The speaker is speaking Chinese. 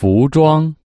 服装。